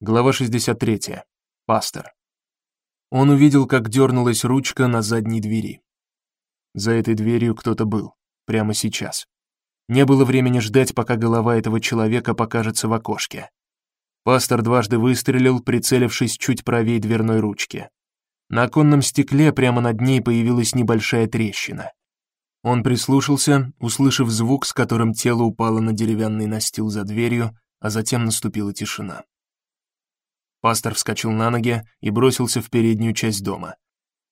Глава 63. Пастор. Он увидел, как дернулась ручка на задней двери. За этой дверью кто-то был, прямо сейчас. Не было времени ждать, пока голова этого человека покажется в окошке. Пастор дважды выстрелил, прицелившись чуть правее дверной ручки. На оконном стекле прямо над ней появилась небольшая трещина. Он прислушался, услышав звук, с которым тело упало на деревянный настил за дверью, а затем наступила тишина. Пастор вскочил на ноги и бросился в переднюю часть дома.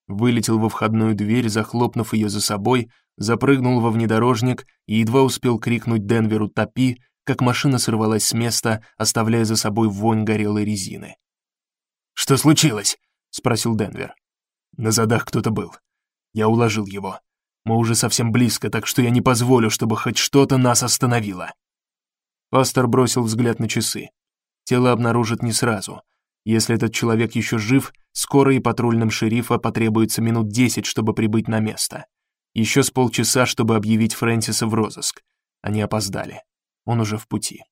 Вылетел во входную дверь, захлопнув ее за собой, запрыгнул во внедорожник и едва успел крикнуть Денверу «Топи!», как машина сорвалась с места, оставляя за собой вонь горелой резины. «Что случилось?» — спросил Денвер. «На задах кто-то был. Я уложил его. Мы уже совсем близко, так что я не позволю, чтобы хоть что-то нас остановило». Пастор бросил взгляд на часы. Тело обнаружат не сразу — если этот человек еще жив, скоро и патрульным шерифа потребуется минут десять, чтобы прибыть на место. Еще с полчаса, чтобы объявить Фрэнсиса в розыск. Они опоздали. Он уже в пути.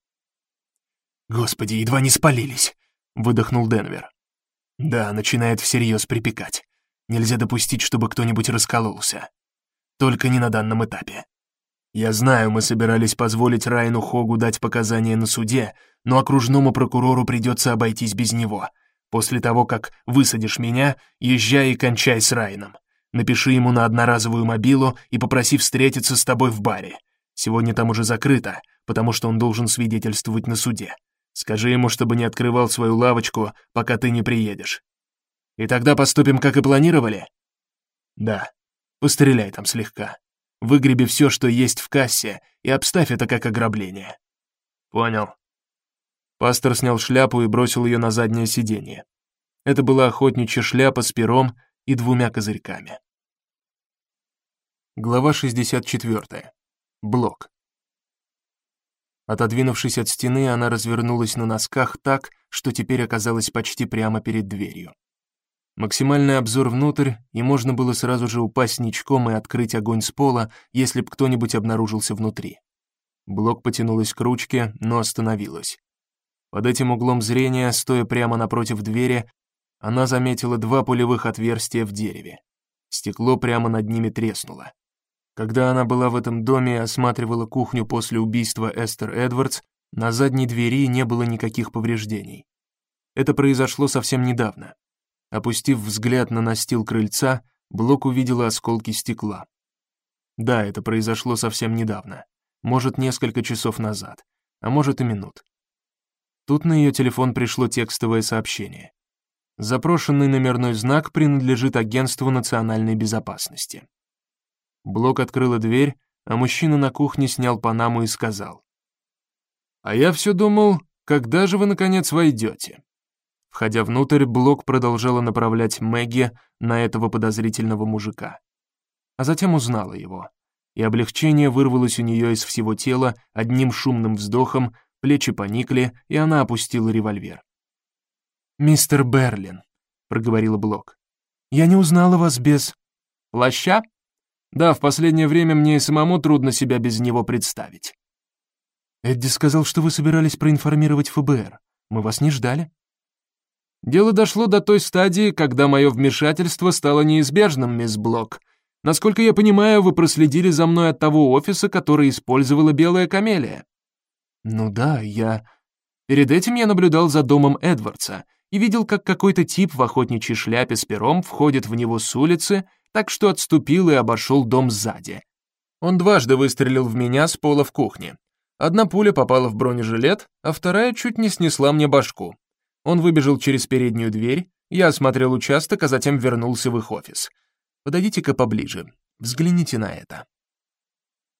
«Господи, едва не спалились!» — выдохнул Денвер. «Да, начинает всерьез припекать. Нельзя допустить, чтобы кто-нибудь раскололся. Только не на данном этапе. Я знаю, мы собирались позволить Райну Хогу дать показания на суде, но окружному прокурору придется обойтись без него. После того, как высадишь меня, езжай и кончай с Райном. Напиши ему на одноразовую мобилу и попроси встретиться с тобой в баре. Сегодня там уже закрыто, потому что он должен свидетельствовать на суде. Скажи ему, чтобы не открывал свою лавочку, пока ты не приедешь. И тогда поступим, как и планировали? Да. Постреляй там слегка. Выгреби все, что есть в кассе, и обставь это как ограбление». «Понял». Пастор снял шляпу и бросил ее на заднее сиденье. Это была охотничья шляпа с пером и двумя козырьками. Глава 64. Блок. Отодвинувшись от стены, она развернулась на носках так, что теперь оказалась почти прямо перед дверью. Максимальный обзор внутрь, и можно было сразу же упасть ничком и открыть огонь с пола, если б кто-нибудь обнаружился внутри. Блок потянулась к ручке, но остановилась. Под этим углом зрения, стоя прямо напротив двери, она заметила два пулевых отверстия в дереве. Стекло прямо над ними треснуло. Когда она была в этом доме и осматривала кухню после убийства Эстер Эдвардс, на задней двери не было никаких повреждений. Это произошло совсем недавно. Опустив взгляд на настил крыльца, Блок увидела осколки стекла. Да, это произошло совсем недавно. Может, несколько часов назад, а может и минут. Тут на ее телефон пришло текстовое сообщение. Запрошенный номерной знак принадлежит Агентству национальной безопасности. Блок открыла дверь, а мужчина на кухне снял панаму и сказал. «А я все думал, когда же вы, наконец, войдете?» Входя внутрь, Блок продолжала направлять Мэгги на этого подозрительного мужика. А затем узнала его. И облегчение вырвалось у нее из всего тела одним шумным вздохом, плечи поникли, и она опустила револьвер. «Мистер Берлин», — проговорила Блок, — «я не узнала вас без...» «Плаща?» «Да, в последнее время мне и самому трудно себя без него представить». «Эдди сказал, что вы собирались проинформировать ФБР. Мы вас не ждали». Дело дошло до той стадии, когда мое вмешательство стало неизбежным, мисс Блок. Насколько я понимаю, вы проследили за мной от того офиса, который использовала Белая Камелия. Ну да, я... Перед этим я наблюдал за домом Эдвардса и видел, как какой-то тип в охотничьей шляпе с пером входит в него с улицы, так что отступил и обошел дом сзади. Он дважды выстрелил в меня с пола в кухне. Одна пуля попала в бронежилет, а вторая чуть не снесла мне башку. Он выбежал через переднюю дверь, я осмотрел участок, а затем вернулся в их офис. Подойдите-ка поближе, взгляните на это.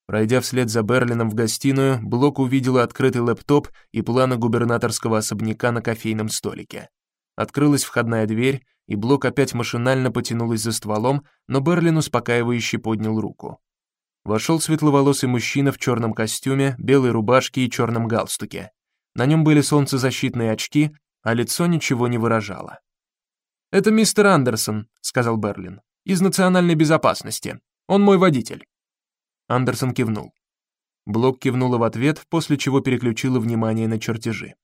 Пройдя вслед за Берлином в гостиную, Блок увидела открытый лэптоп и планы губернаторского особняка на кофейном столике. Открылась входная дверь, и Блок опять машинально потянулась за стволом, но Берлин успокаивающе поднял руку. Вошел светловолосый мужчина в черном костюме, белой рубашке и черном галстуке. На нем были солнцезащитные очки, а лицо ничего не выражало. «Это мистер Андерсон», — сказал Берлин, — «из национальной безопасности. Он мой водитель». Андерсон кивнул. Блок кивнула в ответ, после чего переключила внимание на чертежи.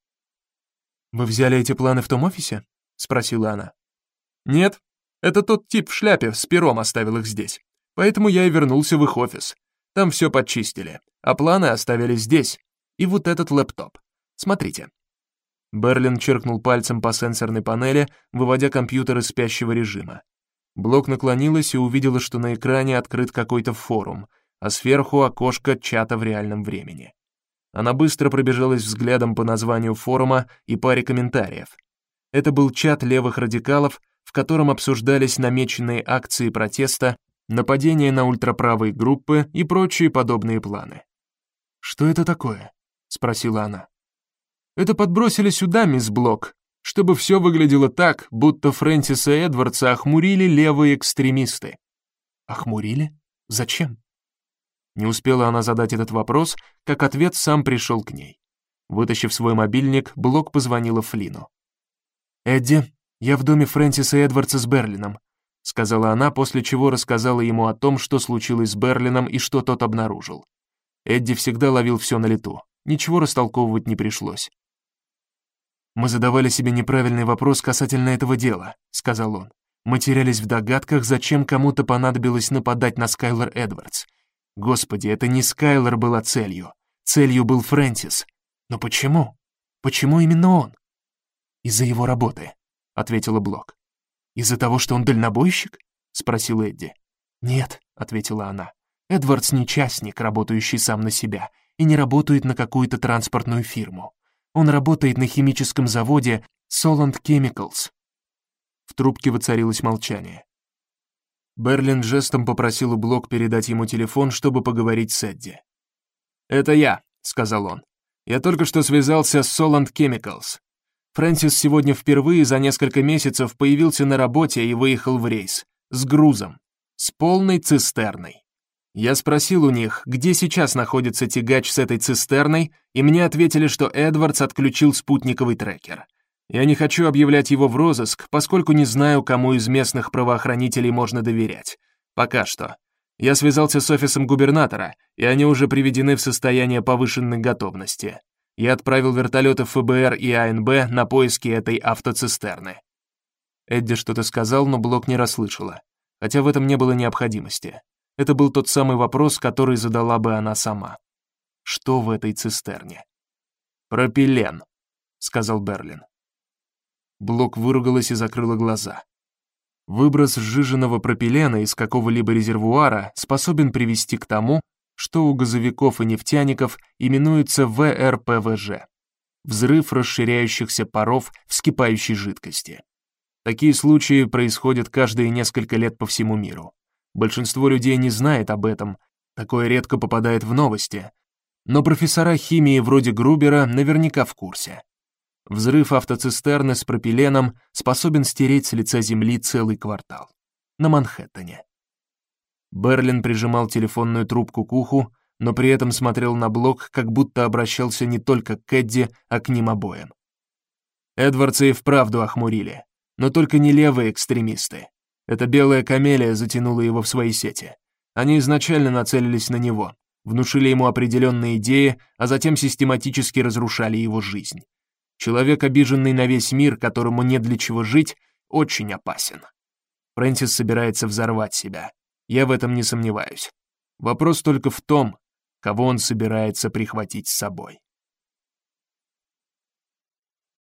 «Вы взяли эти планы в том офисе?» — спросила она. «Нет, это тот тип в шляпе с пером оставил их здесь. Поэтому я и вернулся в их офис. Там все подчистили, а планы оставили здесь. И вот этот лэптоп. Смотрите». Берлин черкнул пальцем по сенсорной панели, выводя компьютер из спящего режима. Блок наклонилась и увидела, что на экране открыт какой-то форум, а сверху окошко чата в реальном времени. Она быстро пробежалась взглядом по названию форума и паре комментариев. Это был чат левых радикалов, в котором обсуждались намеченные акции протеста, нападения на ультраправые группы и прочие подобные планы. «Что это такое?» — спросила она. «Это подбросили сюда, мисс Блок, чтобы все выглядело так, будто Фрэнсиса Эдвардса охмурили левые экстремисты». «Охмурили? Зачем?» Не успела она задать этот вопрос, как ответ сам пришел к ней. Вытащив свой мобильник, Блок позвонила Флину. «Эдди, я в доме Фрэнсиса Эдвардса с Берлином», сказала она, после чего рассказала ему о том, что случилось с Берлином и что тот обнаружил. Эдди всегда ловил все на лету, ничего растолковывать не пришлось. «Мы задавали себе неправильный вопрос касательно этого дела», — сказал он. «Мы терялись в догадках, зачем кому-то понадобилось нападать на Скайлор Эдвардс. Господи, это не Скайлор была целью. Целью был Фрэнсис. Но почему? Почему именно он? Из-за его работы, ответила Блок. Из-за того, что он дальнобойщик? спросил Эдди. Нет, ответила она. Эдвардс не частник, работающий сам на себя, и не работает на какую-то транспортную фирму. Он работает на химическом заводе Solent Chemicals. В трубке воцарилось молчание. Берлин жестом попросил у Блок передать ему телефон, чтобы поговорить с Эдди. «Это я», — сказал он. «Я только что связался с Soland Chemicals. Фрэнсис сегодня впервые за несколько месяцев появился на работе и выехал в рейс. С грузом. С полной цистерной. Я спросил у них, где сейчас находится тягач с этой цистерной, и мне ответили, что Эдвардс отключил спутниковый трекер. Я не хочу объявлять его в розыск, поскольку не знаю, кому из местных правоохранителей можно доверять. Пока что. Я связался с офисом губернатора, и они уже приведены в состояние повышенной готовности. Я отправил вертолеты ФБР и АНБ на поиски этой автоцистерны. Эдди что-то сказал, но Блок не расслышала, хотя в этом не было необходимости. Это был тот самый вопрос, который задала бы она сама. Что в этой цистерне? Пропилен, сказал Берлин. Блок выругалась и закрыла глаза. Выброс сжиженного пропилена из какого-либо резервуара способен привести к тому, что у газовиков и нефтяников именуется ВРПВЖ – взрыв расширяющихся паров вскипающей жидкости. Такие случаи происходят каждые несколько лет по всему миру. Большинство людей не знает об этом, такое редко попадает в новости, но профессора химии вроде Грубера наверняка в курсе. Взрыв автоцистерны с пропиленом способен стереть с лица земли целый квартал. На Манхэттене. Берлин прижимал телефонную трубку к уху, но при этом смотрел на блок, как будто обращался не только к Эдди, а к ним обоим. Эдвардса и вправду охмурили, но только не левые экстремисты. Эта белая камелия затянула его в свои сети. Они изначально нацелились на него, внушили ему определенные идеи, а затем систематически разрушали его жизнь. Человек, обиженный на весь мир, которому нет для чего жить, очень опасен. Фрэнсис собирается взорвать себя. Я в этом не сомневаюсь. Вопрос только в том, кого он собирается прихватить с собой.